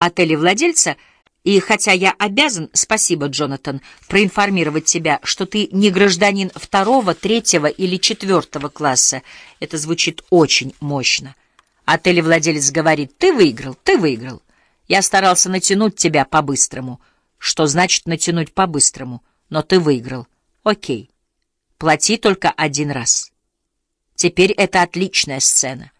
отеле владельца, и хотя я обязан, спасибо, Джонатан, проинформировать тебя, что ты не гражданин второго, третьего или четвертого класса, это звучит очень мощно. Отель владелец говорит, ты выиграл, ты выиграл. Я старался натянуть тебя по-быстрому. Что значит натянуть по-быстрому? Но ты выиграл. Окей. Плати только один раз. Теперь это отличная сцена.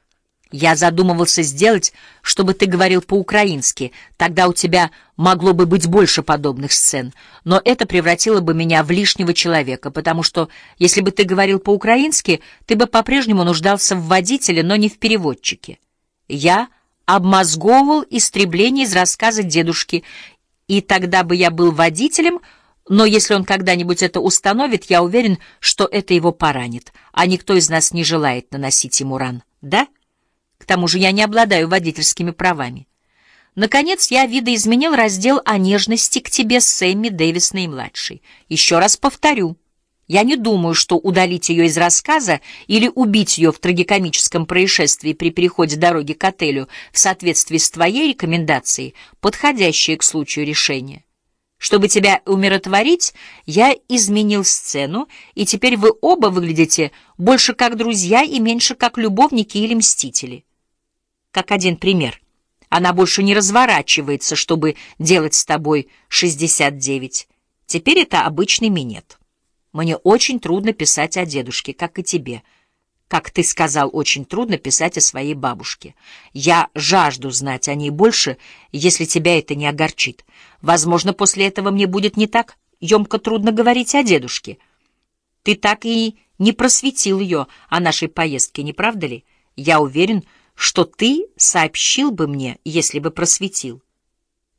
Я задумывался сделать, чтобы ты говорил по-украински, тогда у тебя могло бы быть больше подобных сцен, но это превратило бы меня в лишнего человека, потому что, если бы ты говорил по-украински, ты бы по-прежнему нуждался в водителе, но не в переводчике. Я обмозговывал истребление из рассказа дедушки, и тогда бы я был водителем, но если он когда-нибудь это установит, я уверен, что это его поранит, а никто из нас не желает наносить ему ран, да?» Тому же я не обладаю водительскими правами. Наконец, я видоизменил раздел о нежности к тебе Сэмми Дэвис наимладшей. Еще раз повторю, я не думаю, что удалить ее из рассказа или убить ее в трагикомическом происшествии при переходе дороги к отелю в соответствии с твоей рекомендацией подходящее к случаю решение. Чтобы тебя умиротворить, я изменил сцену, и теперь вы оба выглядите больше как друзья и меньше как любовники или мстители как один пример. Она больше не разворачивается, чтобы делать с тобой 69. Теперь это обычный минет. Мне очень трудно писать о дедушке, как и тебе. Как ты сказал, очень трудно писать о своей бабушке. Я жажду знать о ней больше, если тебя это не огорчит. Возможно, после этого мне будет не так емко трудно говорить о дедушке. Ты так и не просветил ее о нашей поездке, не правда ли? Я уверен, что что ты сообщил бы мне, если бы просветил.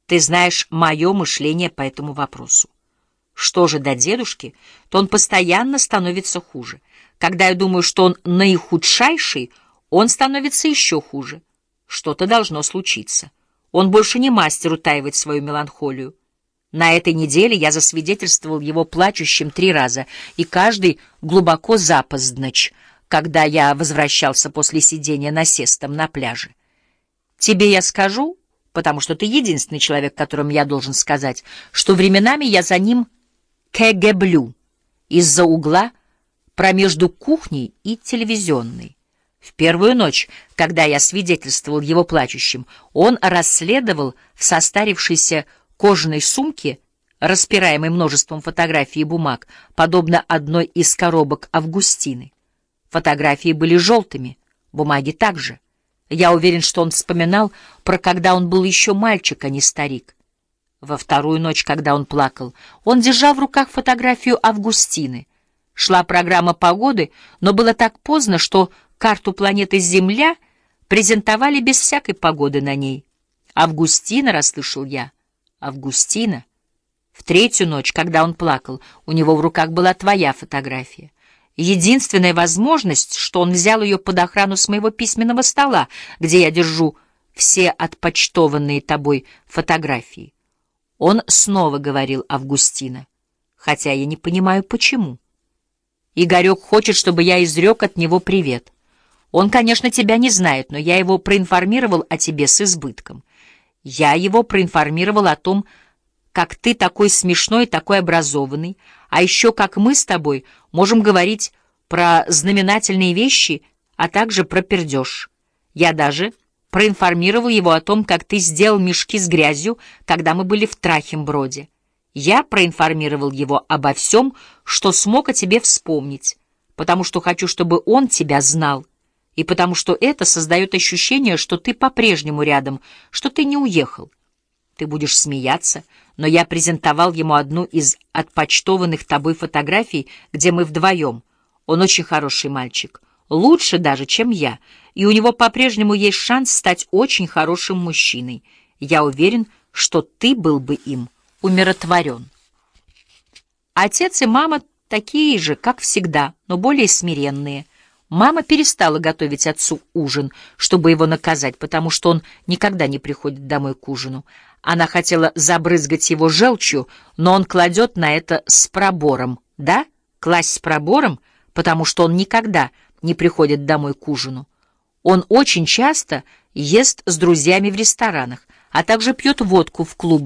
Ты знаешь мое мышление по этому вопросу. Что же до дедушки, то он постоянно становится хуже. Когда я думаю, что он наихудшайший, он становится еще хуже. Что-то должно случиться. Он больше не мастер утаивать свою меланхолию. На этой неделе я засвидетельствовал его плачущим три раза, и каждый глубоко запоздночь — когда я возвращался после сидения насестом на пляже. Тебе я скажу, потому что ты единственный человек, которому я должен сказать, что временами я за ним кэгеблю из-за угла промежду кухней и телевизионной. В первую ночь, когда я свидетельствовал его плачущим, он расследовал в состарившейся кожаной сумке, распираемой множеством фотографий и бумаг, подобно одной из коробок Августины. Фотографии были желтыми, бумаги также. Я уверен, что он вспоминал про когда он был еще мальчик, а не старик. Во вторую ночь, когда он плакал, он держал в руках фотографию Августины. Шла программа погоды, но было так поздно, что карту планеты Земля презентовали без всякой погоды на ней. «Августина», — расслышал я, — «Августина». В третью ночь, когда он плакал, у него в руках была твоя фотография. Единственная возможность, что он взял ее под охрану с моего письменного стола, где я держу все отпочтованные тобой фотографии. Он снова говорил Августина, хотя я не понимаю, почему. Игорек хочет, чтобы я изрек от него привет. Он, конечно, тебя не знает, но я его проинформировал о тебе с избытком. Я его проинформировал о том, как ты такой смешной такой образованный, а еще как мы с тобой можем говорить про знаменательные вещи, а также про пердеж. Я даже проинформировал его о том, как ты сделал мешки с грязью, когда мы были в Трахимброде. Я проинформировал его обо всем, что смог о тебе вспомнить, потому что хочу, чтобы он тебя знал, и потому что это создает ощущение, что ты по-прежнему рядом, что ты не уехал. Ты будешь смеяться, но я презентовал ему одну из отпочтованных тобой фотографий, где мы вдвоем. Он очень хороший мальчик, лучше даже, чем я, и у него по-прежнему есть шанс стать очень хорошим мужчиной. Я уверен, что ты был бы им умиротворен. Отец и мама такие же, как всегда, но более смиренные. Мама перестала готовить отцу ужин, чтобы его наказать, потому что он никогда не приходит домой к ужину. Она хотела забрызгать его желчью, но он кладет на это с пробором. Да, класть с пробором, потому что он никогда не приходит домой к ужину. Он очень часто ест с друзьями в ресторанах, а также пьет водку в клубах.